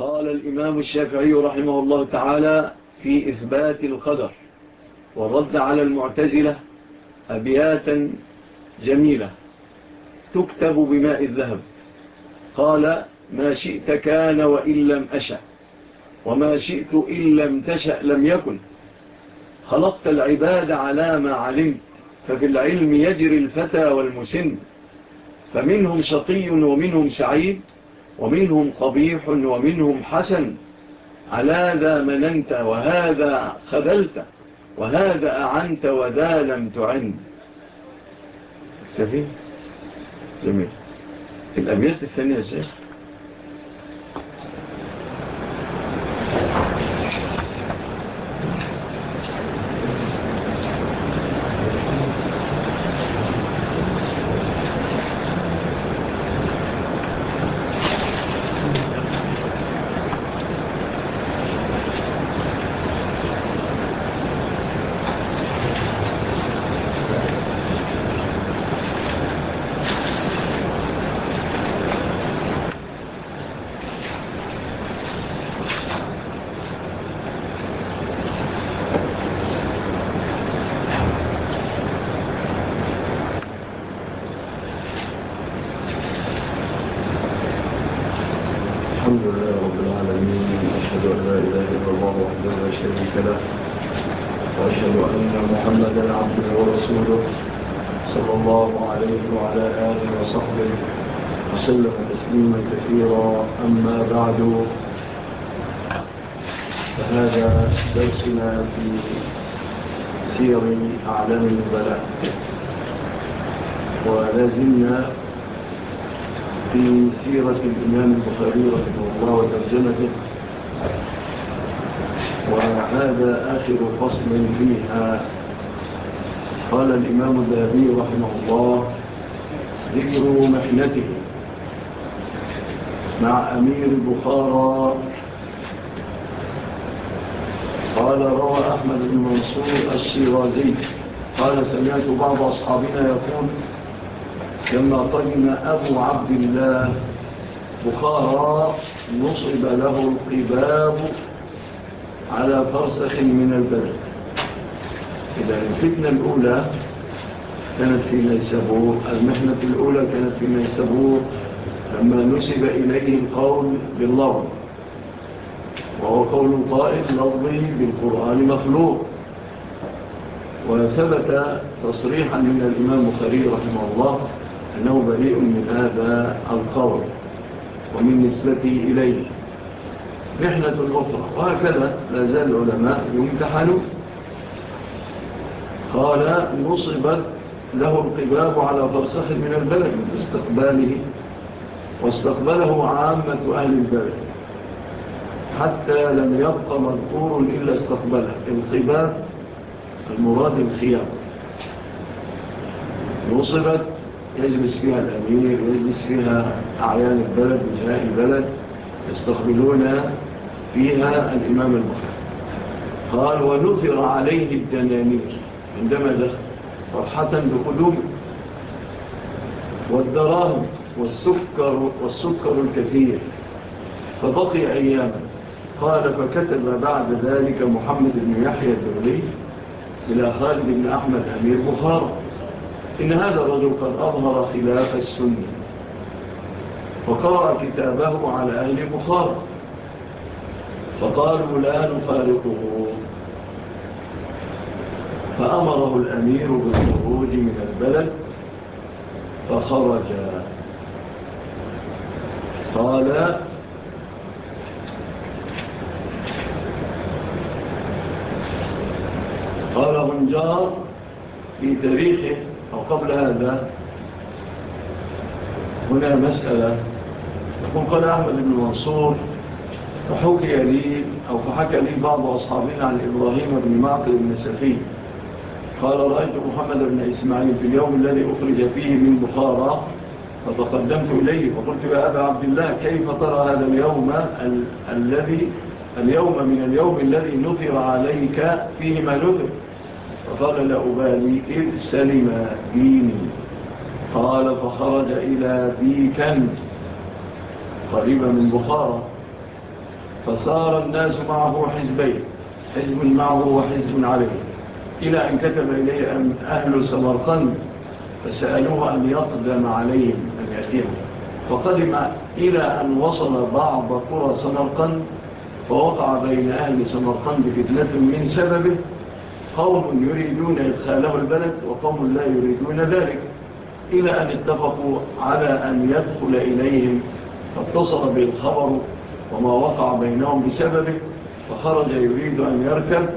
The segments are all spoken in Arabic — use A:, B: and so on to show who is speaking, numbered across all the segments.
A: قال الإمام الشافعي رحمه الله تعالى في إثبات القدر والرد على المعتزلة أبياتا جميلة. تكتب بماء الذهب. قال ما شئت كان وإن لم أشأ وما شئت إن لم تشأ لم يكن. خلقت العباد على ما علمت ففي العلم يجري الفتى والمسن. فمنهم شقي ومنهم سعيد ومنهم قبيح ومنهم حسن على ذا مننت وهذا خذلت وهذا أعنت وذا لم تعن. جميل. الأبيات الثانية يا شيخ
B: الحمد لله رب العالمين أشهد أن لا إله إلا الله وحده لا شريك له وأشهد أن محمدا عبده ورسوله صلى الله عليه وعلى آله وصحبه وسلم تسليما كثيرا. أما بعد فهذا درسنا في سير أعلام البلاء. ولازلنا في سيرة الإمام البخاري رحمه الله وترجمته. وهذا آخر فصل فيها. قال الإمام الذهبي رحمه الله ذكر محنته مع أمير البخارى قال روى أحمد بن منصور الشيرازي قال سمعت بعض أصحابنا يقول لما قدم أبو عبد الله بخارى نصب له القباب على فرسخ من البلد. إذا الفتنة الأولى كانت في نيسابور. المحنة الأولى كانت في نيسابور. لما نسب إليه القول باللفظ وهو قول قائد لفظه بالقرآن مخلوق. وثبت تصريحا من الإمام بخاري رحمه الله أنه بريء من هذا القول ومن نسبته إليه. محنة أخرى وهكذا لا زال العلماء يمتحنوا قال نصبت له القباب على فرسخ من البلد باستقباله واستقبله عامة أهل البلد. حتى لم يبقى مذكور إلا استقبله. القباب المراد الخيام. نصبت يجلس فيها الأمير ويجلس فيها أعيان البلد وجهاء البلد يستقبلون فيها الإمام البخاري قال ونثر عليه الدنانير عندما دخل فرحة بقدومه والدراهم والسكر, والسكر الكثير. فبقي أياما قال فكتب بعد ذلك محمد بن يحيى الدولي إلى خالد بن أحمد أمير بخارى. إن هذا الرجل قد أظهر خلاف السنة. وقرأ كتابه على أهل بخارى. فقالوا لا نفارقه. فأمره الأمير بالخروج من البلد فخرج. قال قال غنجار في تاريخه أو قبل هذا هنا مسألة. يقول قال أحمد بن منصور فحكي لي أو فحكى لي بعض أصحابنا عن إبراهيم بن معقل بن سفين. قال رأيت محمد بن إسماعيل في اليوم الذي أخرج فيه من بخارى فتقدمت إليه فقلت يا أبا عبد الله كيف ترى هذا اليوم ال الذي اليوم من اليوم الذي نثر عليك فيه ما نثر؟ فقال لا أبالي إذ سلم ديني. قال فخرج إلى بيكا قريبا من بخارى. فصار الناس معه حزبين حزب معه وحزب عليه. إلى أن كتب إليه أهل سمرقند فسألوه أن يقدم عليهم أن يأتيهم فقدم إلى أن وصل بعض قرى سمرقند فوقع بين أهل سمرقند فتنة من سببه. قوم يريدون إدخاله البلد وقوم لا يريدون ذلك إلى أن اتفقوا على أن يدخل إليهم. فاتصل بالخبر وما وقع بينهم بسببه فخرج يريد أن يركب.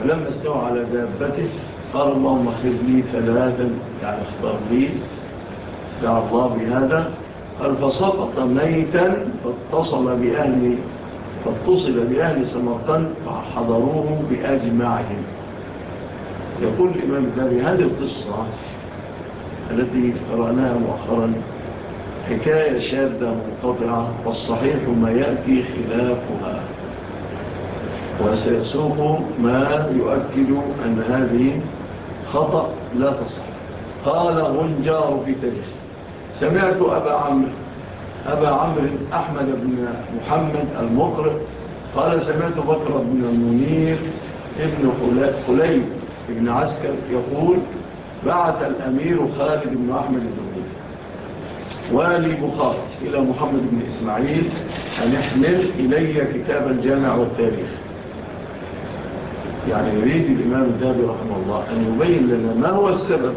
B: فلما استوى على دابته. قال اللهم اخذ لي ثلاثا يعني اختار لي دعا الله بهذا. قال فسقط ميتا فاتصل بأهل فاتصل بأهل سمرقند فحضروه بأجمعهم. يقول الإمام الداري هذه القصة التي قرأناها مؤخرا حكاية شادة منقطعة والصحيح ما يأتي خلافها. وسيسوق ما يؤكد أن هذه خطأ لا تصح. قال غنجار في تاريخ سمعت أبا عمرو أبا عمرو أحمد بن محمد المقرئ قال سمعت بكر بن المنير ابن خليب ابن عسكر يقول بعث الأمير خالد بن أحمد الدخول والي بخار إلى محمد بن إسماعيل أن يحمل إلي كتاب الجامع والتاريخ. يعني يريد الإمام الدابي رحمه الله أن يبين لنا ما هو السبب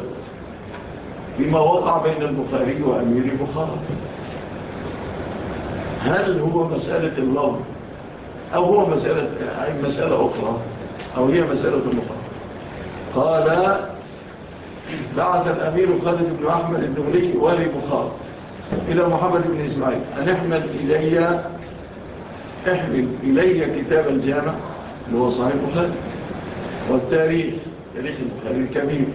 B: فيما وقع بين البخاري وأمير بخار هل هو مسألة اللفظ أو هو مسألة, مسألة أخرى أو هي مسألة أخرى قال بعث الأمير خالد بن أحمد الدغري والي بخار إلى محمد بن إسماعيل. أن احمل إلي احمل إلي كتاب الجامع؟ اللي هو صحيح بخاري والتاريخ تاريخ البخاري الكبير.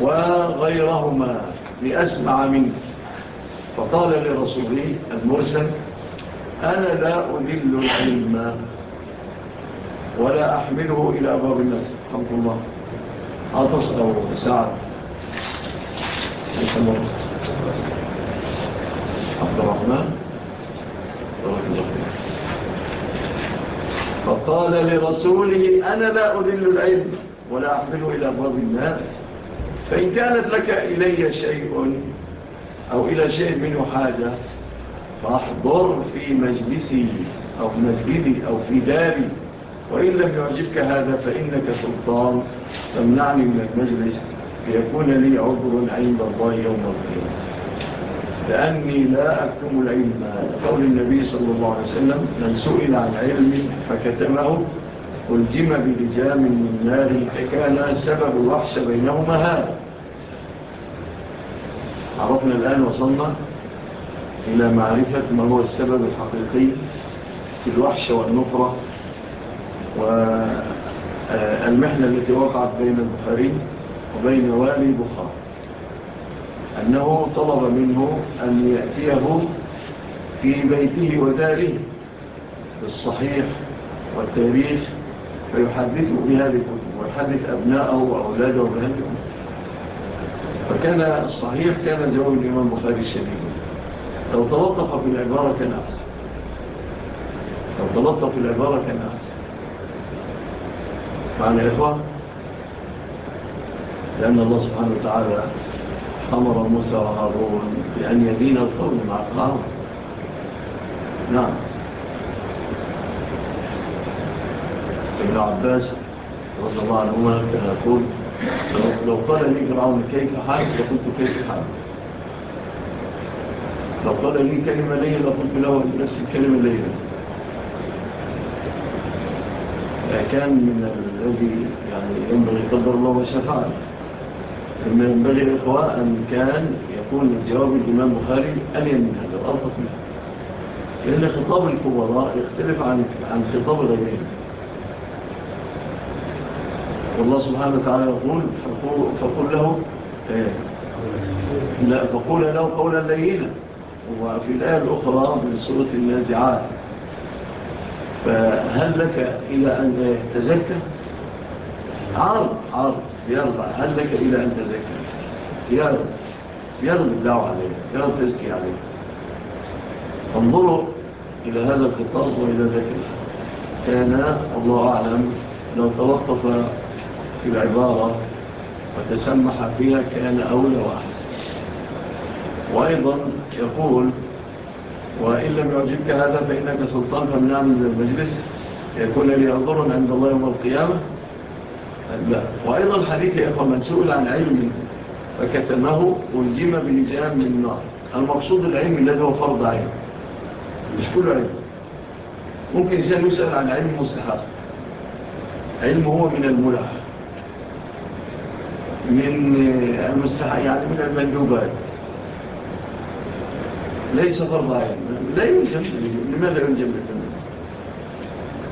B: وغيرهما لأسمع منه. فقال لرسوله المرسل أنا لا أذل العلم ولا أحمله إلى أبواب الناس. الحمد الله. عطس أو سعد عبد الرحمن. فقال لرسوله أنا لا أذل العلم ولا أحمله إلى أبواب الناس. فإن كانت لك إلي شيء أو إلى شيء منه حاجة فاحضر في مجلسي أو في مسجدي أو في داري. وإن لم يعجبك هذا فإنك سلطان تمنعني من المجلس ليكون لي عذر عند الله يوم القيامة. لأني لا أكتم العلم. قول النبي صلى الله عليه وسلم من سئل عن علم فكتمه والجم بلجام من نار كان سبب الوحش بينهما هذا. عرفنا الآن وصلنا إلى معرفة ما هو السبب الحقيقي في الوحش والنفرة والمحنة التي وقعت بين البخاري وبين والي بخار أنه طلب منه أن يأتيه في بيته وداره بالصحيح والتاريخ فيحدثه بهذه الكتب ويحدث أبناءه وأولاده بهذه الكتب فكان الصحيح كان جواب الإمام بخاري الشديد لو تلطف في العبارة كان أحسن. لو تلطف في العبارة كان أحسن. معنى إخوة لأن الله سبحانه وتعالى أمر موسى وهارون بأن يدين القول مع قارون نعم. ابن عباس رضي الله عنهما كان يقول لو قال لي فرعون كيف حال لقلت كيف حال. لو قال لي كلمة لي لقلت له نفس الكلمة لي كان من الذي يعني ينبغي قدر الله وشفاعه ثم ينبغي الإخوة أن كان يكون جواب الإمام بخاري ألين من هذا وألطف منه لأن خطاب الكبراء يختلف عن عن خطاب غيرهم. والله سبحانه وتعالى يقول فقول, فقول له إيه لا فقول له قولا لينا. وفي الآية الأخرى من سورة النازعات فهل لك إلى أن تزكى؟ عارض عارض. يرضى هل لك إلى أن تزكى يرضى يرضى الدعوة عليه يرضى تزكي عليه انظروا إلى هذا الخطاب وإلى ذلك. كان الله أعلم لو توقف في العبارة وتسمح فيها كان أولى وأحسن. وأيضا يقول وإن لم يعجبك هذا فإنك سلطان فمنع من المجلس. يكون لي أنظر عند الله يوم القيامة. وأيضا الحديث يا أخوة من سئل عن علم فكتمه والجم بلجام من النار المقصود العلم الذي هو فرض عين مش كل علم. ممكن إنسان يسأل عن علم مستحق. علم هو من الملح من المستحق يعني من المندوبات. ليس فرض عين لا يلجم لماذا يلجم بالفنان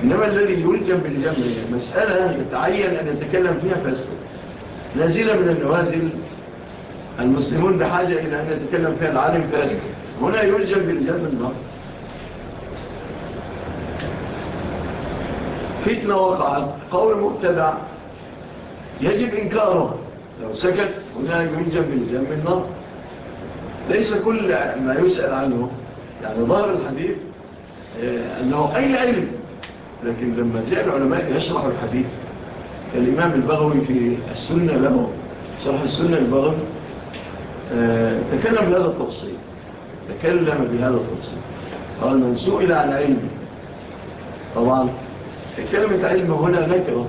B: إنما الذي يلجم بالجمع مسألة يتعين أن يتكلم فيها فاسكت نازلة من النوازل. المسلمون بحاجة إلى أن يتكلم فيها العالم فاسكت هنا يلجم بالجمع النار فتنة وقعت قول مبتدع. يجب إنكاره. لو سكت هنا يلجم بالجمع النار ليس كل ما يسأل عنه. يعني ظهر الحديث آه، أنه أي علم لكن لما جاء العلماء يشرحوا الحديث الإمام البغوي في السنة له شرح السنة البغوي آه، تكلم بهذا التفصيل تكلم بهذا التفصيل. قال من سئل عن علم طبعا كلمة علم هنا نكرة.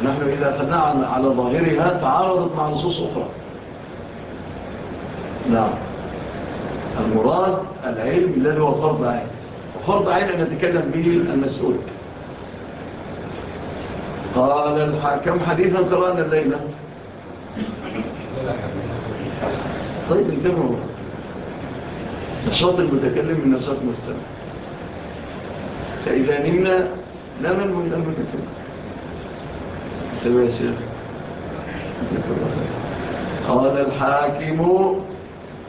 B: ونحن إذا أخذنا على ظاهرها تعارضت مع نصوص أخرى. نعم. المراد العلم الذي هو فرض عين وفرض عين أن نتكلم به المسؤول. قال الحاكم حديثا قرأنا الليلة؟ طيب انتبهوا. نشاط المتكلم من نشاط مستمع فإذا نمنا لا من المتكلم سباسر قال الحاكم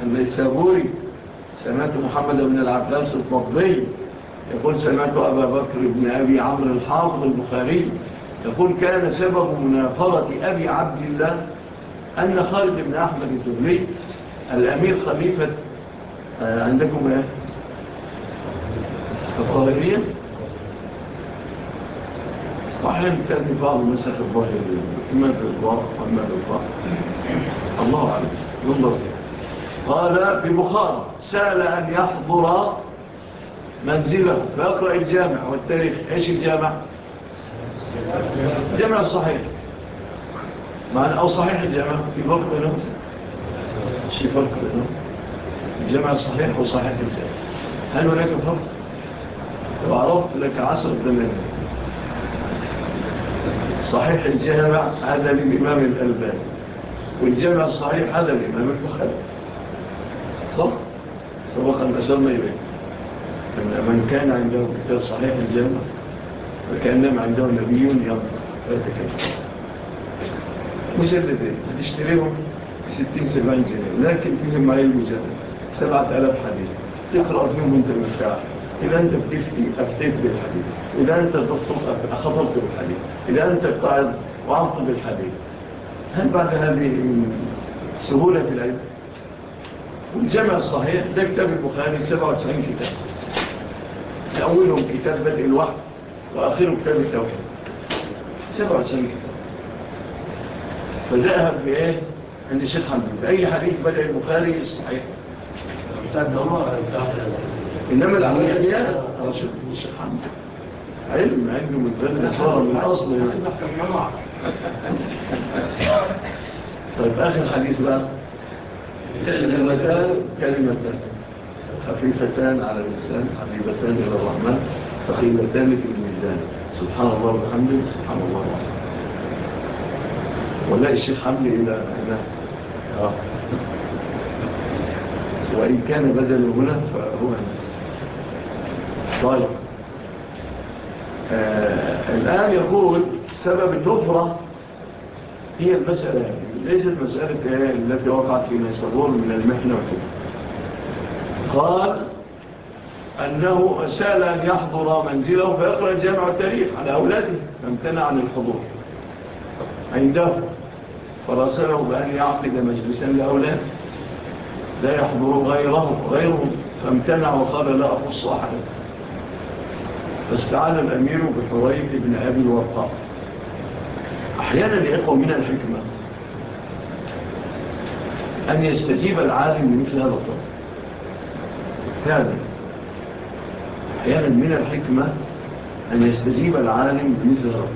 B: النيسابوري سمعت محمد بن العباس الضبي يقول سمعت أبا بكر بن أبي عمرو الحافظ البخاري يقول كان سبب منافرة أبي عبد الله أن خالد بن أحمد الدبلي الأمير خليفة آه، عندكم إيه؟ الظاهرية؟ كان في بعض مسح الظاهرية إما الظاهر وإما الظاهر. الله أعلم. ينظر قال في بخار سأل أن يحضر منزلة فيقرأ الجامع والتاريخ. إيش الجامع؟ الجامع الصحيح معنى أو صحيح الجامع؟ في فرق بينهم؟ شيء فرق بينهم. الجامع الصحيح وصحيح الجامع. هل هناك فرق؟ لو عرفت لك عصر الزمان صحيح الجامع هذا للإمام الألباني والجامع الصحيح هذا للإمام البخاري. صح؟ سبق أن أشرنا إليه من كان عنده كتاب صحيح الجامع فكأنما عنده نبي فيتكلم مجلدين تشتريهم ستين سبعين جنيه. لكن فيهم معي المجلد سبعة ألاف حديث تقرأ فيهم وانت مرتاح. إذا أنت بتفتي أفتيت بالحديث إذا أنت أخطبت بالحديث إذا أنت قاعد وعمت بالحديث هل بعد هذه سهولة في العلم؟ والجمع الصحيح ده كتاب البخاري 97 كتاب. أولهم كتاب بدء الوحي وآخرهم كتاب التوحيد. 97 كتاب. فذهب بإيه؟ عند الشيخ حمد. بأي حديث بدأ البخاري الصحيح إنما العمليات رشد الشيخ حمد. علم علم من بلد صار من أصل طيب آخر حديث بقى. كلمتان كلمتان خفيفتان على اللسان حبيبتان إلى الرحمن ثقيلتان في الميزان. سبحان الله وبحمده سبحان الله وبحمده. ولا الشيخ حملي إلى هنا. آه. وإن كان بدل هنا فهو هنا. طيب. آه الآن يقول سبب النفرة هي المسألة ليست مسألة التي وقعت في ميسرون من المحنة والفتنة قال أنه سأل أن يحضر منزله فيقرأ الجامع التاريخ على أولاده فامتنع عن الحضور. عنده. فرسله بأن يعقد مجلسا لأولاده. لا يحضر غيره غيره. فامتنع وقال لا أخص أحدا. فاستعان الأمير بحريف بن أبي الورقاء أحيانا لإخوة من الحكمة أن يستجيب العالم لمثل هذا الطرف. فعلا أحيانا من الحكمة أن يستجيب العالم بمثل هذا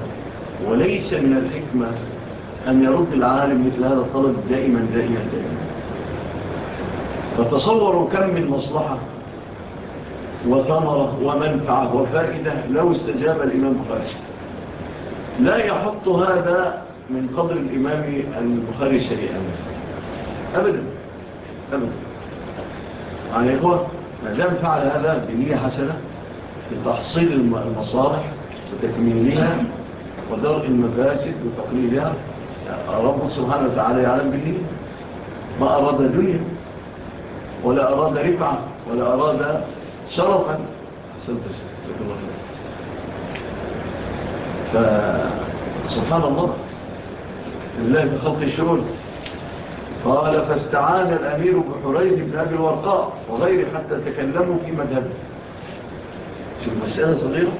B: وليس من الحكمة أن يرد العالم مثل هذا الطلب دائما دائما دائما. فتصوروا كم من مصلحة وثمرة ومنفعة وفائدة لو استجاب الإمام بخاري لا يحط هذا من قدر الإمام البخاري شيئا أبدا أبدا. يعني هو ما دام فعل هذا بنية حسنة لتحصيل المصالح وتكميلها ودرء المفاسد وتقليلها. رب سبحانه وتعالى يعلم بالنية ما أراد دنيا ولا أراد رفعة ولا أراد شرفا. فسبحان الله. لله بخلق الشؤون. قال فاستعان الأمير بحريث بن أبي الورقاء وغيره حتى تكلموا في مذهبه شوف مسألة صغيرة.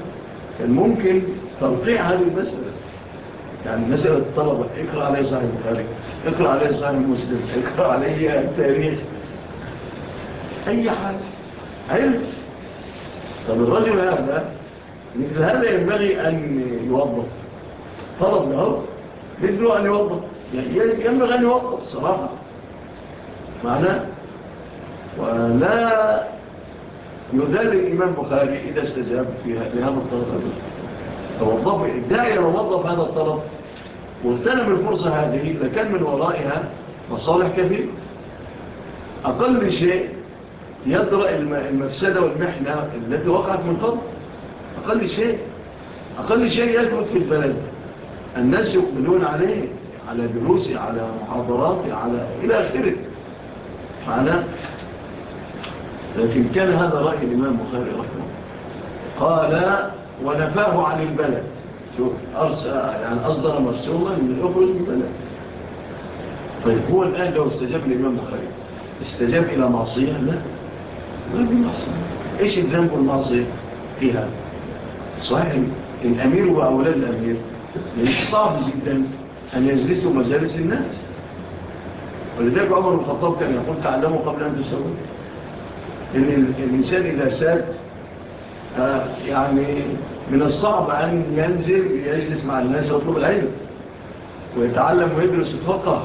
B: كان ممكن تلقيع هذه المسألة. يعني مسألة الطلبة. اقرأ عليه صاحب البخاري اقرأ عليه صاحب مسلم اقرأ عليه التاريخ. أي حاجة. علم طب الرجل هذا مثل هذا ينبغي أن يوظف طلب له مثله أن يوظف يعني أن يوظف صراحة. معناه؟ ولا يذل الإمام بخاري إذا استجاب في هذا الطلب. توظف الداعي لو وظف هذا الطلب واغتنم الفرصة هذه لكان من ورائها مصالح كثير. أقل شيء يدرأ المفسدة والمحنة التي وقعت من قبل. أقل شيء أقل شيء يثبت في البلد. الناس يقبلون عليه. على دروسي على محاضراتي على إلى آخره. معنى لكن كان هذا رأي الإمام بخاري رحمه قال ونفاه عن البلد. شوف يعني أصدر مرسوما من أخرج من البلد. طيب هو الآن لو استجاب الإمام بخاري استجاب إلى معصية؟ لا. ما بمعصية إيش الذنب والمعصية فيها؟ صحيح الأمير وأولاد الأمير صعب جدا؟ أن يجلسوا مجالس الناس. ولذلك عمر الخطاب كان يقول تعلموا قبل أن تسووا إن الإنسان إذا ساد آه، يعني من الصعب أن ينزل يجلس مع الناس ويطلب العلم ويتعلم ويدرس ويتفقه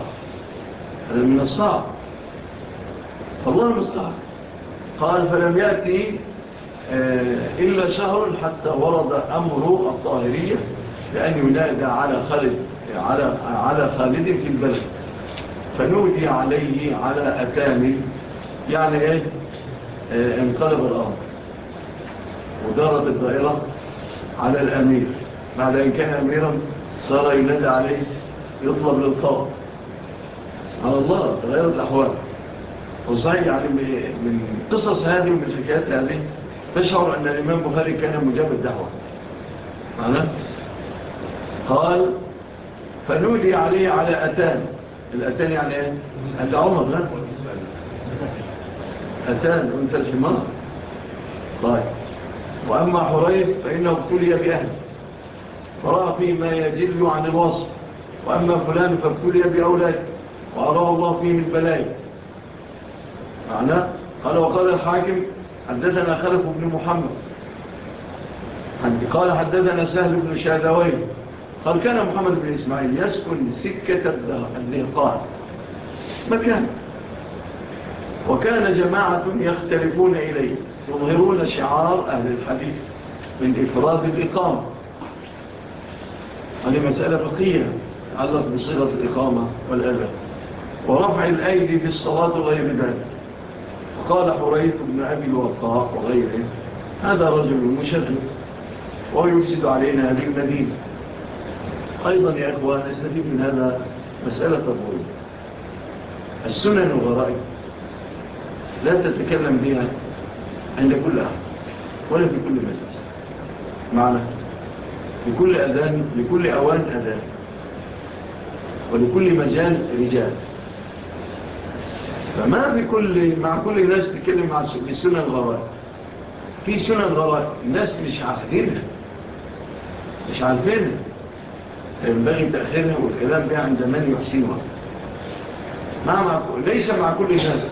B: هذا من الصعب. فالله المستعب قال فلم يأتي آه، إلا شهر حتى ورد أمر الطاهرية لأن ينادى على خالد على على خالد في البلد. فنودي عليه على أكامل يعني إيه؟ آه، انقلب الأمر ودارت الدائرة على الأمير. بعد أن كان أميرا صار ينادى عليه يطلب للطاق. سبحان الله تغيرت الأحوال. وصحيح يعني من قصص هذه ومن الحكايات هذه تشعر أن الإمام بخاري كان مجاب الدعوة. معنا قال فنودي عليه على أتان. الأتان يعني إيه؟ أنت عمر لا أتان. وأنت الحمار؟ طيب. وأما حريف فإنه ابتلي بأهل. فرأى فيه ما يجل عن الوصف. وأما فلان فابتلي بأولاد وأراه الله فيه من بلاي معنى قال وقال الحاكم حدثنا خلف بن محمد. قال حدثنا سهل بن شاذوي قال كان محمد بن إسماعيل يسكن سكة الدهقان مكان. وكان جماعة يختلفون إليه يظهرون شعار أهل الحديث من إفراد الإقامة. هذه مسألة فقهية تعلق بصيغة الإقامة والأذى ورفع الأيدي في الصلاة وغير ذلك. وقال حريث بن أبي الوقاء وغيره هذا رجل مشرف ويفسد علينا هذه المدينة. أيضا يا أخوان نستفيد من هذا مسألة تطويل السنن الغرائب لا تتكلم بها عند كل أحد ولا في كل مجلس. معنى لكل أذان لكل أوان أذان ولكل مجال رجال. فما بكل مع كل الناس تتكلم مع السنة الغرائب. في سنة الغرائب الناس مش عارفينها مش عارفينها. فينبغي تأخيرها والكلام بها عند من يحسنها. مع مع ليس مع كل الناس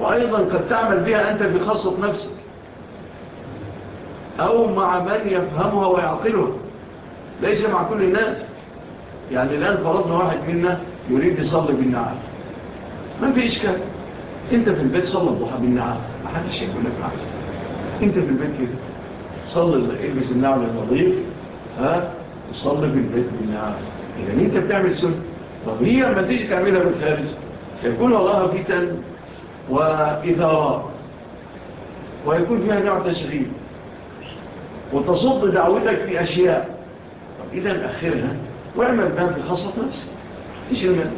B: وأيضا قد تعمل بها أنت بخاصة نفسك. أو مع من يفهمها ويعقلها. ليس مع كل الناس. يعني الآن فرضنا واحد منا يريد يصلي بالنعام ما في إشكال. أنت في البيت صلي الضحى بالنعام ما حدش يقول لك معك أنت في البيت كده. صلي إلبس النعم النظيف ها؟ وصلي في البيت بالنعام إذا انت بتعمل سنة. طب هي ما تيجي تعملها بالخارج سيكون الله فتن وإثارات ويكون فيها نوع تشغيل. وتصد دعوتك في أشياء. طب إذا أخرها واعمل بها في خاصة نفسك. إيش المال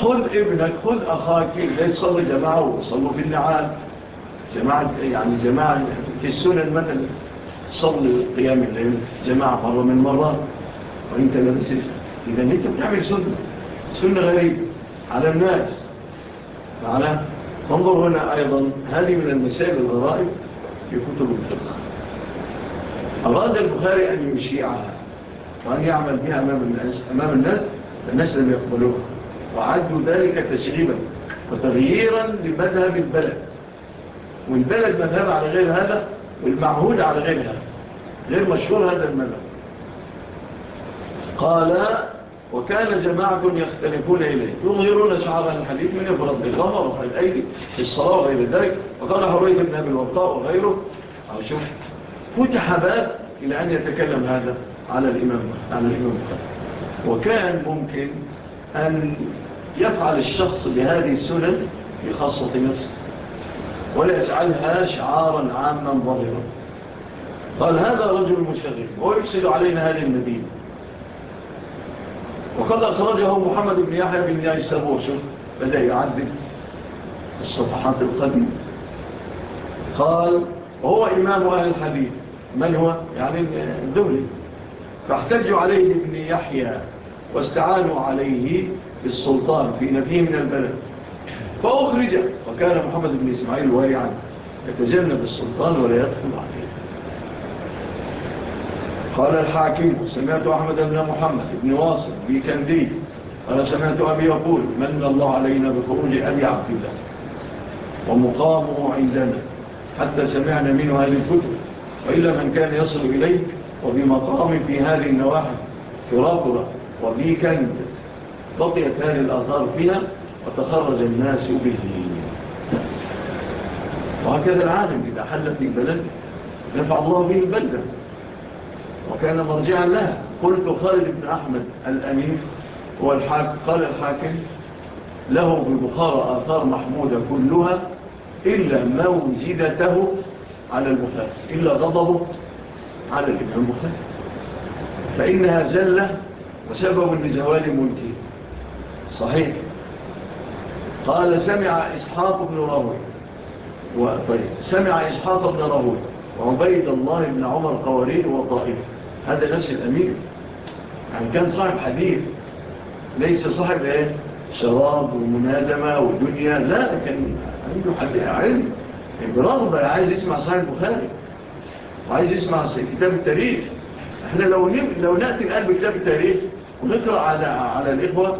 B: خذ ابنك خذ أخاك لا يصلي جماعة وصلوا في النعال. جماعة يعني جماعة في السنن مثلا. صلي قيام الليل. جماعة مرة من مرات وانت لبسل إذا أنت بتعمل سنة. سنة غريبة على الناس. معنا فانظر هنا أيضا. هذه من المسائل الغرائب في كتب الفقه. أراد البخاري أن يشيعها. وأن يعمل بها أمام الناس. أمام الناس. الناس لم يقبلوها. وعدوا ذلك تشغيبا وتغييرا لمذهب البلد. والبلد مذهب على غير هذا. والمعهود على غير هذا. غير مشهور هذا المذهب. قال وكان جماعة يختلفون إليه يظهرون شعار الحديث من يفرض بالغمر ورفع الأيدي في الصلاة وغير ذلك. وقال حريث بن أبي الوقاء وغيره. أو شوف فتح باب إلى أن يتكلم هذا على الإمام على الإمام. وكان ممكن أن يفعل الشخص بهذه السنن بخاصة نفسه ولا يجعلها شعارا عاما ظاهرا. قال هذا رجل مشغل ويفسد علينا هذه المدينة. وقد أخرجه محمد بن يحيى بن ياي السبور شوف بدأ يعدد الصفحات القديمة. قال وهو إمام أهل الحديث. من هو؟ يعني الدولي. فاحتجوا عليه ابن يحيى واستعانوا عليه بالسلطان في نفيه من البلد. فأخرج وكان محمد بن إسماعيل وارعا يتجنب السلطان ولا يدخل عليه. قال الحاكم سمعت أحمد بن محمد بن واصل بكندي قال سمعت أبي يقول من الله علينا بخروج أبي عبد الله؟ ومقامه عندنا حتى سمعنا منه هذه الكتب وإلا من كان يصل إليه وبمقام في هذه النواحي في رابرة وبيكند بقيت هذه الآثار فيها وتخرج الناس به. وهكذا العالم إذا حل في نفع الله به البلدة. وكان مرجعا لها. قلت خالد بن أحمد الأمين هو الحاكم قال الحاكم له ببخارة آثار محمودة كلها إلا موجدته على البخاري إلا غضبه على الإمام البخاري. فإنها زلة وسبب لزوال ملكه. صحيح. قال سمع إسحاق بن راهوي طيب سمع إسحاق بن راهوي وعبيد الله بن عمر قوارين وطائف هذا نفس الأمير. يعني كان صاحب حديث ليس صاحب إيه؟ شراب ومنادمة ودنيا لا كان عنده حديث علم برغبة عايز يسمع صاحب البخاري وعايز يسمع كتاب التاريخ. إحنا لو لو نأتي الآن بكتاب التاريخ ونقرأ على على الإخوة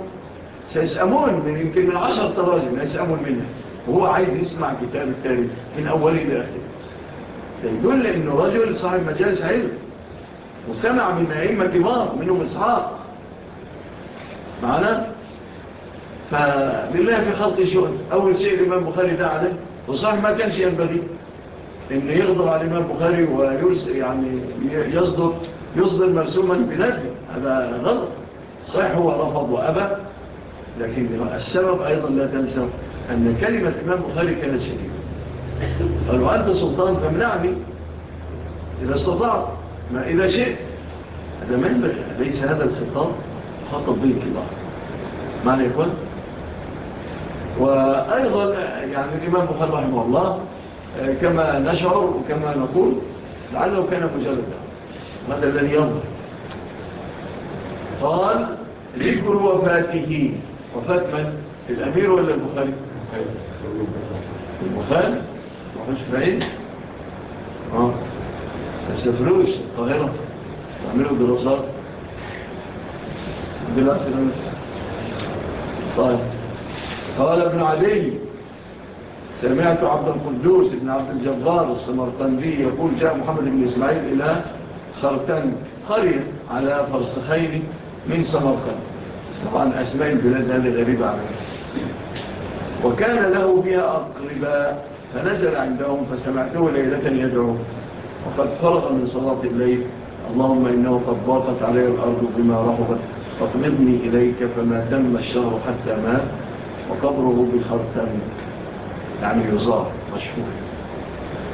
B: سيسأمون من يمكن من عشر تراجم يسأمون منها. وهو عايز يسمع كتاب التاريخ من أوله إلى آخره. يدل أنه رجل صاحب مجالس علم. وسمع من أئمة كبار منهم إسحاق. معنا؟ فلله في خلق شؤون. أول شيء الإمام بخاري ده عليه وصح ما كانش ينبغي إنه يغضب على الإمام بخاري ويصدر يعني يصدر يصدر مرسوما بنفسه هذا غلط. صحيح هو رفض وأبى لكن السبب أيضا لا تنسوا أن كلمة الإمام بخاري كانت شديدة. قالوا أنت سلطان فامنعني. إذا استطعت ما إذا شئت هذا من ليس هذا الخطاب خطب به الله معنى يقول وأيضا يعني الإمام بخار رحمه الله كما نشعر وكما نقول لعله كان مجردا هذا الذي ينظر قال ذكر وفاته وفاة من؟ الأمير ولا البخاري؟ البخاري؟ وحش بعيد؟ آه تسافروش القاهرة تعملوا دراسات بالعكس طيب قال ابن علي سمعت عبد القدوس بن عبد الجبار السمرقندي يقول جاء محمد بن إسماعيل إلى خرتن قرية على فرسخين من سمرقند. طبعا أسماء البلاد هذه غريبة عنه وكان له بها أقرباء فنزل عندهم فسمعته ليلة يدعو. وقد فرغ من صلاة الليل. اللهم إنه قد ضاقت علي الأرض بما رحبت فاطلبني إليك فما تم الشهر حتى مات وقبره بخرتم يعني يزار مشهور.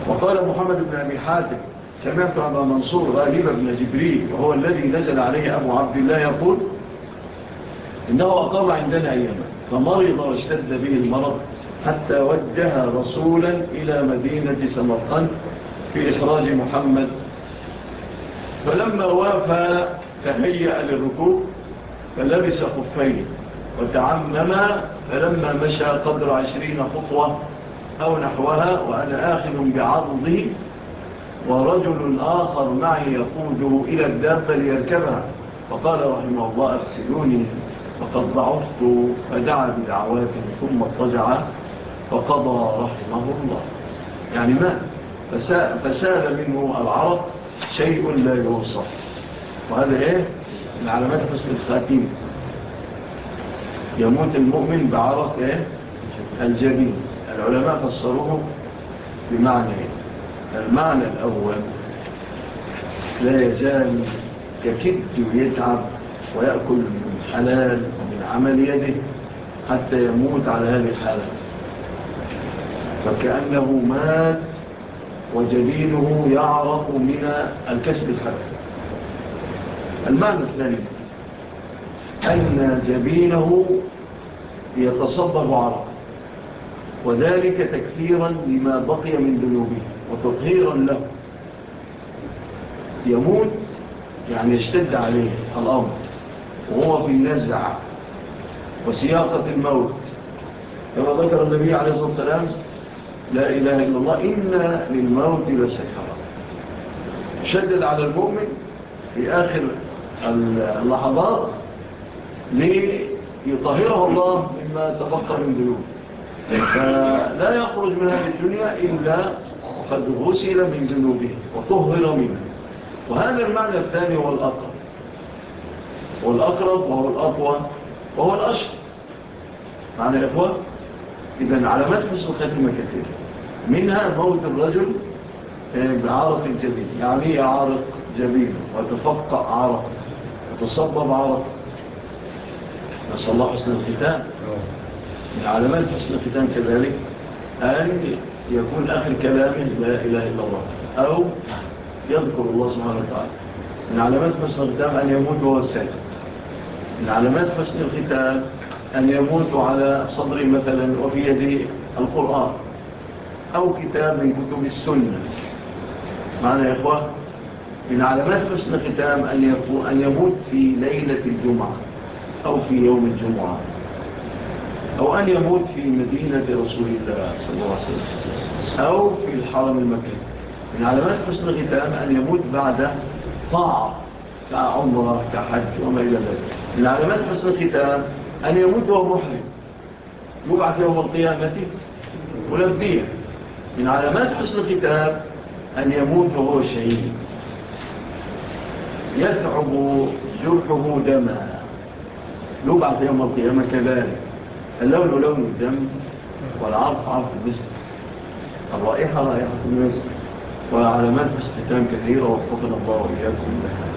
B: وقال محمد بن أبي حاتم سمعت أبا منصور غالب بن جبريل وهو الذي نزل عليه أبو عبد الله يقول إنه أقام عندنا أياما فمرض واشتد به المرض حتى وجه رسولا إلى مدينة سمرقند في إخراج محمد. فلما وافى تهيأ للركوب فلبس خفين وتعمم فلما مشى قدر عشرين خطوة أو نحوها وأنا آخذ بعرضه ورجل آخر معي يقوده إلى الدابة ليركبها فقال رحمه الله أرسلوني. فقد ضعفت فدعا بدعوات ثم اضطجع فقضى رحمه الله. يعني ما فسال منه العرق شيء لا يوصف. وهذا إيه؟ من علامات حسن الخاتم يموت المؤمن بعرق إيه؟ الجبين. العلماء فسروه بمعنى إيه؟ المعنى الأول لا يزال يكد ويتعب ويأكل من حلال ومن عمل يده حتى يموت على هذه الحالة. فكأنه مات وجبينه يعرق من الكسب الحلال المعنى الثاني أن جبينه يتصبب عرق وذلك تكثيرا لما بقي من ذنوبه وتطهيرا له. يموت يعني يشتد عليه الأمر وهو في النزع وسياقة الموت. كما ذكر النبي عليه الصلاة والسلام لا إله إلا الله إن للموت لسكرة. شدد على المؤمن في آخر اللحظات ليطهره الله مما تبقى من ذنوب فلا يخرج من هذه الدنيا إلا قد غسل من ذنوبه وطهر منه. وهذا المعنى الثاني هو الأقرب. والأقرب وهو الأقوى وهو الأشهر معنى الإخوة إذن علامات حسن خاتمة كثيرة. منها موت الرجل آه، بعرق الجبين يعني يعرق جبينه ويتفقع عرق وتصبب عرق. نسأل الله حسن الختام. من علامات حسن الختام كذلك أن يكون آخر كلامه لا إله إلا الله أو يذكر الله سبحانه وتعالى. من علامات حسن الختام أن يموت وهو الساجد من علامات حسن الختام أن يموت على صدر مثلا وفي يده القرآن. أو كتاب من كتب السنة. معنى يا إخوة؟ من علامات حسن الختام أن يموت في ليلة الجمعة أو في يوم الجمعة. أو أن يموت في مدينة رسول الله صلى الله عليه وسلم. أو في الحرم المكي. من علامات حسن الختام أن يموت بعد طاعة كعمرة كحج وما إلى ذلك. من علامات حسن الختام أن يموت وهو محرم. يبعث يوم القيامة ملبية من علامات حسن الختام أن يموت وهو شهيد يتعب جرحه دما. يبعث يوم القيامة كذلك. اللون لون الدم والعرف عرف المسك. الرائحة رائحة المسك. وعلامات استتام كثيرة وفقنا الله وإياكم لها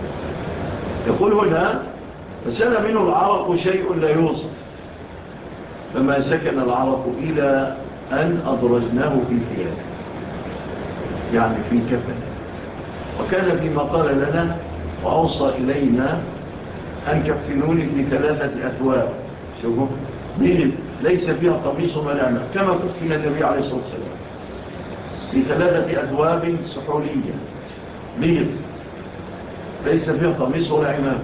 B: يقول هنا فسال منه العرق شيء لا يوصف. فما سكن العرق إلى أن أدرجناه في ثياب يعني في كفن وكان فيما قال لنا وأوصى إلينا أن كفنوني في ثلاثة أثواب. شوفوا. ليس فيها قميص ولا كما كفن النبي عليه الصلاة والسلام. في ثلاثة أثواب سحولية. بيض ليس فيها قميص ولا عمام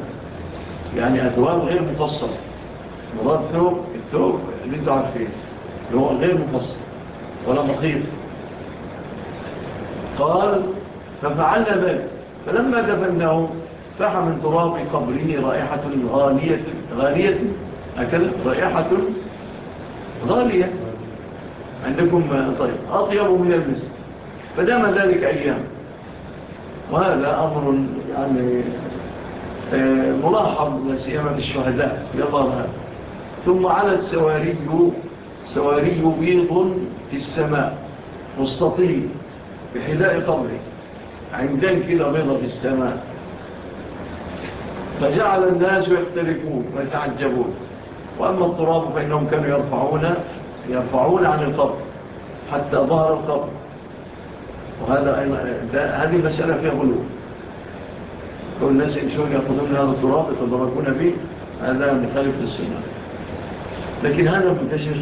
B: يعني أثواب غير مفصلة. مراد ثوب الثوب اللي أنتوا عارفين اللي هو غير مفصل ولا مخيط قال ففعلنا ذلك. فلما دفناه فح من تراب قبره رائحة غالية غالية أكل رائحة غالية. عندكم طيب أطيب من المسك. فدام ذلك أيام. وهذا أمر يعني آه، ملاحظ لسيما في الشهداء يظهر هذا ثم علت سواري سواري بيض في السماء مستطيل بحذاء قبره عندين كده بيضة في السماء. فجعل الناس يختلفون ويتعجبون. وأما التراب فإنهم كانوا يرفعون يرفعون عن القبر حتى ظهر القبر وهذا هذه المسألة فيها غلو. كل الناس يمشون يأخذون هذا التراب يتضربون به هذا مخالف للسنة. لكن هذا منتشر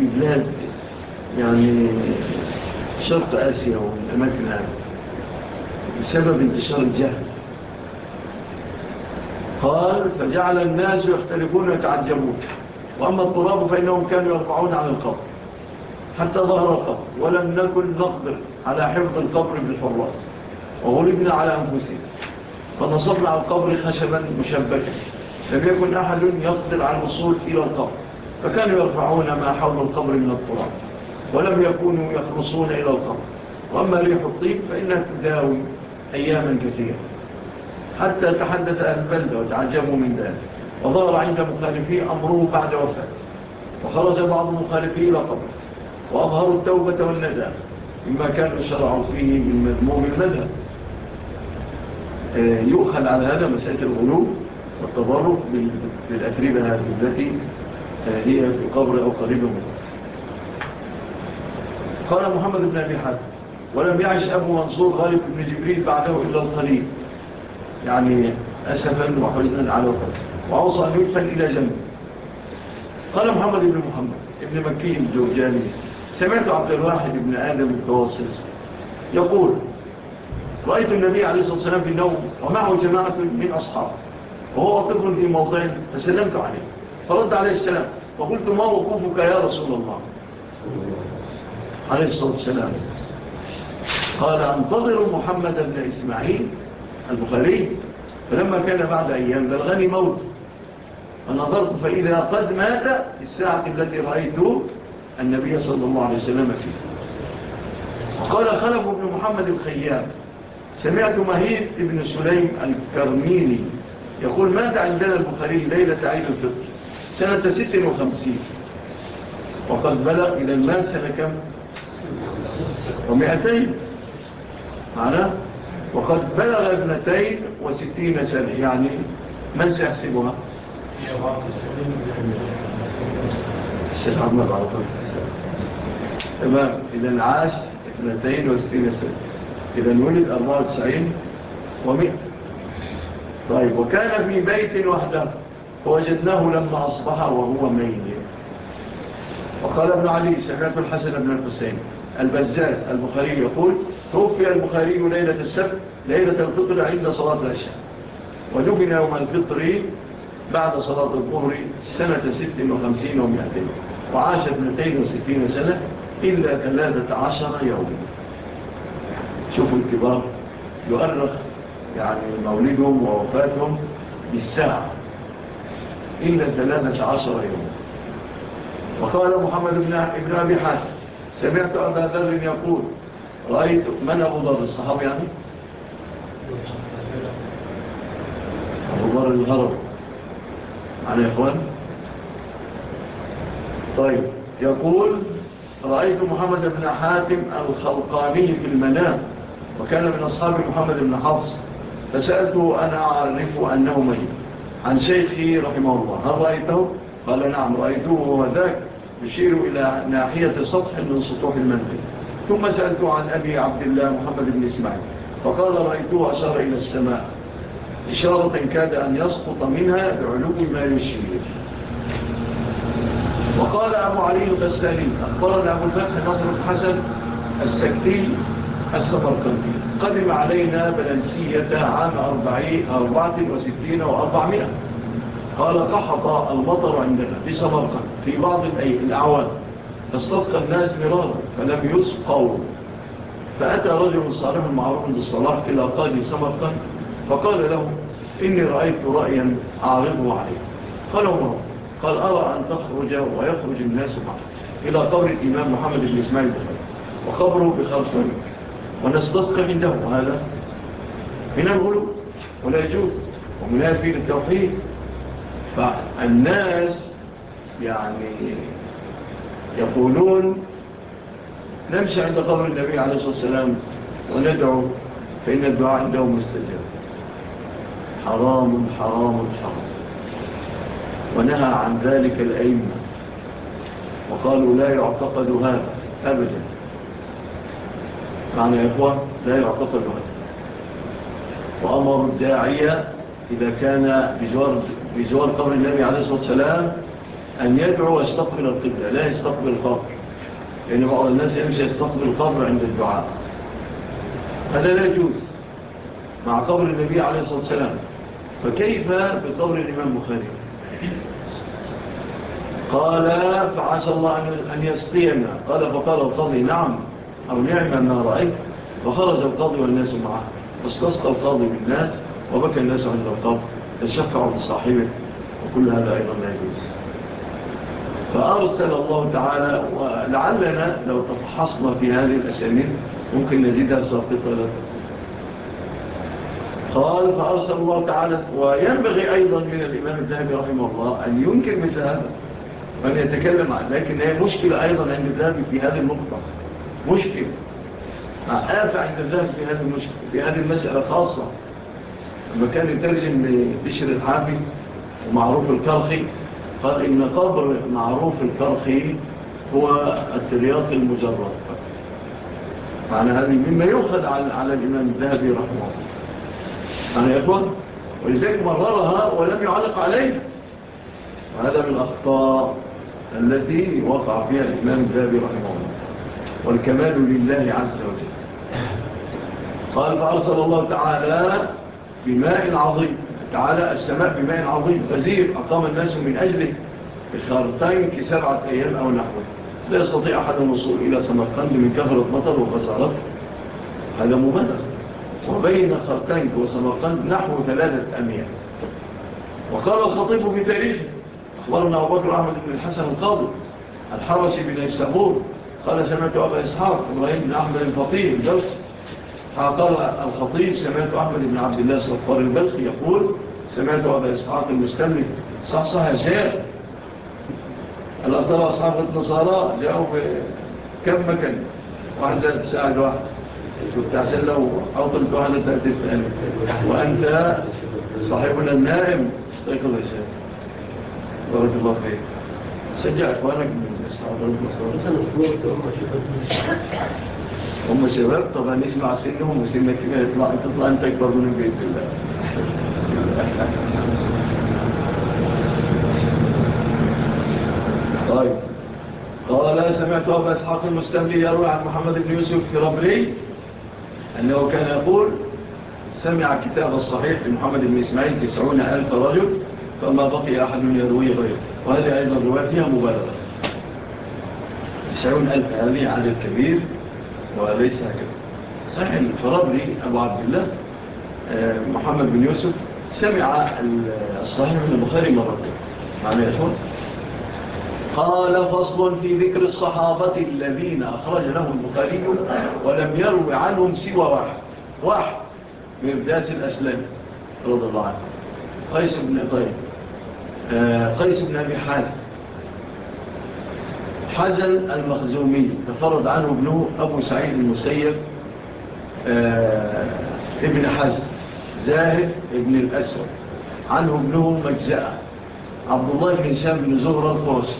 B: في بلاد يعني شرق آسيا والأماكن بسبب انتشار الجهل. قال فجعل الناس يختلفون ويتعجبون. وأما الطراب فإنهم كانوا يرفعون عن القبر. حتى ظهر القبر. ولم نكن نقدر على حفظ القبر بالحراس وغلبنا على أنفسنا. فنصبنا على القبر خشبا مشبكا. لم يكن أحد يقدر على الوصول إلى القبر. فكانوا يرفعون ما حول القبر من الطراب ولم يكونوا يخلصون إلى القبر. وأما ريح الطيب فإنها تداوي أياما كثيرة. حتى تحدث أهل البلدة وتعجبوا من ذلك. وظهر عند مخالفيه أمره بعد وفاة وخرج بعض المخالفين إلى قبر وأظهروا التوبة والنداء مما كانوا شرعوا فيه من مذموم المذهب. آه، يؤخذ على هذا مسألة الغلوب والتضرف بالأتربة هذه التي هي في قبر أو قريبة منه. قال محمد بن أبي حاتم ولم يعش أبو منصور غالب بن جبريل بعده إلا القريب يعني أسفا وحزنا على وفاته وأوصى أن يدفن إلى جنب قال محمد بن محمد ابن مكي الجوجاني سمعت عبد الواحد بن آدم التواصص يقول رأيت النبي عليه الصلاة والسلام في النوم ومعه جماعة من أصحابه وهو طفل في موضع فسلمت عليه. فرد عليه السلام. وقلت ما وقوفك يا رسول الله؟ عليه الصلاة والسلام. قال انتظروا محمد بن إسماعيل البخاري فلما كان بعد أيام بلغني موت. فنظرت فإذا قد مات الساعة التي رأيت النبي صلى الله عليه وسلم فيه. وقال خلف بن محمد الخيام سمعت مهيد بن سليم الكرميني يقول مات عندنا البخاري ليلة عيد الفطر. سنة ست وخمسين. وقد بلغ إلى المال سنة كم؟ ومئتين. معنا؟ وقد بلغ ابنتين وستين سنة. يعني من سيحسبها؟ الشيخ عمد على طول. تمام. إذا عاش اثنتين وستين سنة. إذا ولد أربعة وتسعين ومئة. طيب وكان في بيت وحده. فوجدناه لما أصبح وهو ميت. وقال ابن علي سمعت الحسن بن الحسين البزاز البخاري يقول توفي البخاري ليلة السبت ليلة الفطر عند صلاة العشاء. ودفن يوم الفطر بعد صلاة الظهر سنة ست وخمسين ومئتين وعاش اثنتين وستين سنة إلا ثلاثة عشر يوم. شوفوا الكبار يؤرخ يعني مولدهم ووفاتهم بالساعة. إلا ثلاثة عشر يوم. وقال محمد بن أبي حاتم سمعت أبا ذر يقول رأيت من أبو ذر؟ الصحابي يعني؟ أبو ذر الهرب عن إخوان. طيب يقول رأيت محمد بن حاتم الخلقاني في المنام وكان من أصحاب محمد بن حفص فسألته أنا أعرف أنه ميت. عن شيخي رحمه الله هل رأيته؟ قال نعم رأيته وهو ذاك يشير إلى ناحية سطح من سطوح المنزل. ثم سألته عن أبي عبد الله محمد بن إسماعيل فقال رأيته أشار إلى السماء. إشارة كاد أن يسقط منها بعلوم ما يشير. وقال أبو علي الغساني أخبرنا أبو الفتح نصر الحسن السكتي السمرقندي قدم علينا بلنسية عام أربعة وستين وأربعمائة. قال قحط المطر عندنا في سمرقند في بعض الأعوام فاستسقى الناس مرارا فلم يسقوا. فأتى رجل صالح معروف بالصلاح إلى قاضي سمرقند فقال له إني رأيت رأيا أعرضه عليه قال هو قال أرى أن تخرج ويخرج الناس معه إلى قبر الإمام محمد بن إسماعيل وقبره بخرطان ونستسقى عنده هذا من الغلو ولا يجوز ومنافي للتوحيد فالناس يعني يقولون نمشي عند قبر النبي عليه الصلاة والسلام وندعو فإن الدعاء عنده مستجاب. حرام حرام حرام. ونهى عن ذلك الأئمة وقالوا لا يعتقد هذا أبدا. معنى يا إخوة لا يعتقد هذا وأمر الداعية إذا كان بجوار, بجوار قبر النبي عليه الصلاة والسلام أن يدعو ويستقبل القبلة لا يستقبل القبر. لأن بعض الناس يمشي يستقبل القبر عند الدعاء. هذا لا يجوز مع قبر النبي عليه الصلاة والسلام. فكيف بقبر الإمام بخاري؟ قال فعسى الله أن يسقينا. قال فقال القاضي نعم. أو نعم ما رأيت فخرج القاضي والناس معه. واستسقى القاضي بالناس وبكى الناس عند القبر. يشفع بصاحبه وكل هذا أيضا لا يجوز. فأرسل الله تعالى ولعلنا لو تفحصنا في هذه الأسانين ممكن نزيدها ساقطة قال فأرسل الله تعالى وينبغي أيضا من الإمام الذهبي رحمه الله أن ينكر مثل هذا وأن يتكلم عنه لكن هي مشكلة أيضا عند الذهبي في هذه النقطة. مشكلة آفة عند الذهبي في هذه المشكلة في هذه المسألة خاصة. لما كان يترجم لبشر الحافي ومعروف الكرخي قال إن قبر معروف الكرخي هو الترياق المجرد. معنى هذه مما يؤخذ على الإمام الذهبي رحمه الله. أنا يكون ولذلك مررها ولم يعلق عليه. وهذا من الأخطاء التي وقع فيها الإمام الذهبي رحمه الله. والكمال لله عز وجل. قال فأرسل الله تعالى بماء عظيم. تعالى السماء بماء عظيم. غزير. أقام الناس من أجله بخارتين كسبعة أيام أو نحوه. لا يستطيع أحد الوصول إلى سمرقند من كثرة مطر وخسارة. هذا مبالغ. وبين خرتنك وسمرقند نحو ثلاثة أميال. وقال الخطيب في تاريخه أخبرنا أبو بكر أحمد بن الحسن القاضي الحرشي بن السابور قال سمعت أبا إسحاق إبراهيم بن أحمد الفطير الجوس قال الخطيب سمعت أحمد بن عبد الله صفار البلخي يقول سمعت أبا إسحاق المستملك صح صح شيخ. الأطلاع أصحاب النصارى جاءوا كم مكان؟ واحدة تساعد واحد. كنت عشان لو أوطلت واحدة تأتي الثاني وأنت صاحبنا النائم. استيقظ يا شيخ بارك الله فيك. من اصحاب هم شباب طبعا نسمع سنهم وسنك يطلع تطلع أنت اكبر من بيت الله. طيب. قال سمعت أبا إسحاق المستملي يروي عن محمد بن يوسف في ربلي أنه كان يقول سمع كتاب الصحيح لمحمد بن تسعون ألف رجل فما بقي أحد يروي غيره. وهذه أيضا رواية فيها مبالغة. تسعون ألف هذه عدد كبير وليس هكذا. صحيح الفرابري أبو عبد الله آه، محمد بن يوسف سمع الصحيح من البخاري مرتين معنى يا أخوان. قال فصل في ذكر الصحابة الذين أخرج لهم البخاري ولم يروي عنهم سوى واحد. واحد مرداس الأسلام رضي الله عنه. قيس بن طيب. آه، قيس بن أبي حازم. حزن المخزومي تفرد عنه ابنه أبو سعيد المسيب آه، ابن حزن زاهد ابن الأسود. عنه ابنه مجزأة. عبد الله بن هشام بن زهرة القرشي.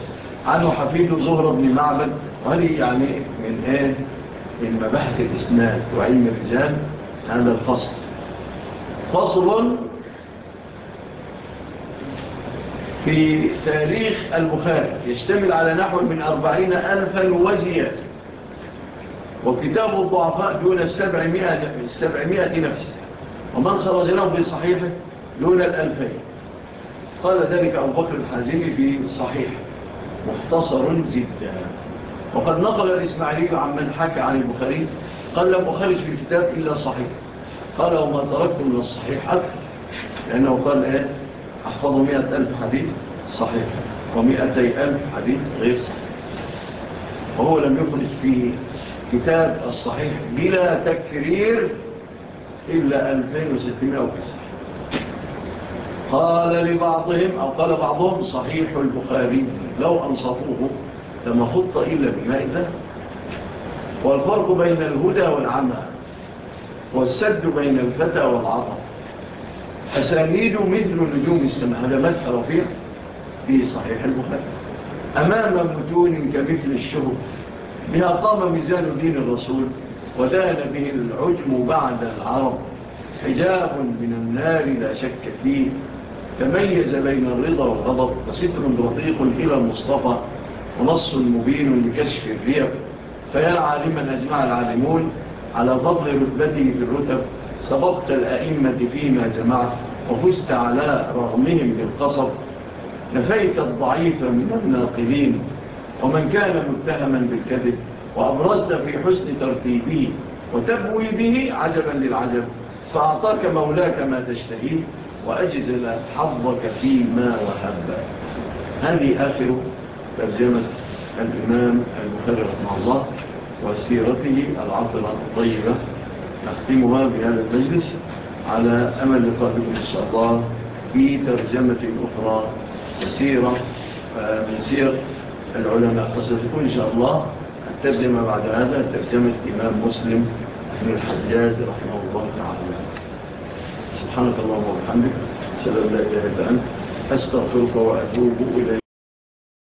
B: عنه حفيده زهرة بن معبد. وهذه يعني من إيه؟ من مباحث الإسناد وعلم الرجال. هذا الفصل. فصل في تاريخ البخاري يشتمل على نحو من أربعين ألفا وزيادة. وكتاب الضعفاء دون السبعمائة, السبعمائة نفس. ومن خرج له في صحيحه دون الألفين. قال ذلك أبو بكر الحازمي في صحيح مختصر جدا. وقد نقل الإسماعيلي عن من حكى عن البخاري قال لم أخرج في الكتاب إلا صحيح. قال وما تركت من الصحيح أكثر لأنه قال إيه؟ أحفظ مئة ألف حديث صحيح ومئتي ألف حديث غير صحيح. وهو لم يخرج في كتاب الصحيح بلا تكرير إلا 2609 قال لبعضهم أو قال بعضهم صحيح البخاري لو أنصفوه لما خط إلا بماء ذا والفرق بين الهدى والعمى والسد بين الفتى والعطى أسانيد مثل نجوم السماء. هذا مدح رفيع في صحيح البخاري. أمام متون كمثل الشهر بها قام ميزان دين الرسول ودان به العجم بعد العرب. حجاب من النار لا شك فيه. تميز بين الرضا والغضب وستر رقيق إلى المصطفى ونص مبين بكشف الريب. فيا عالما أجمع العالمون على فضل رتبته في الرتب. سبقت الأئمة فيما جمعت وفزت على رغمهم بالقصر نفيت الضعيف من الناقلين ومن كان متهما بالكذب وأبرزت في حسن ترتيبه وتبوي به عجبا للعجب. فأعطاك مولاك ما تشتهيه وأجزل حظك فيما وهب. هذه آخر ترجمة الإمام البخاري رحمه الله وسيرته العطرة الطيبة. نختمها بهذا المجلس على أمل لقائكم إن شاء الله في ترجمة أخرى سيرة من سير العلماء. فستكون إن شاء الله الترجمة بعد هذا ترجمة إمام مسلم من الحجاج رحمه الله تعالى. سبحانك اللهم وبحمدك سلام لا إله إلا أنت أستغفرك وأتوب إليك.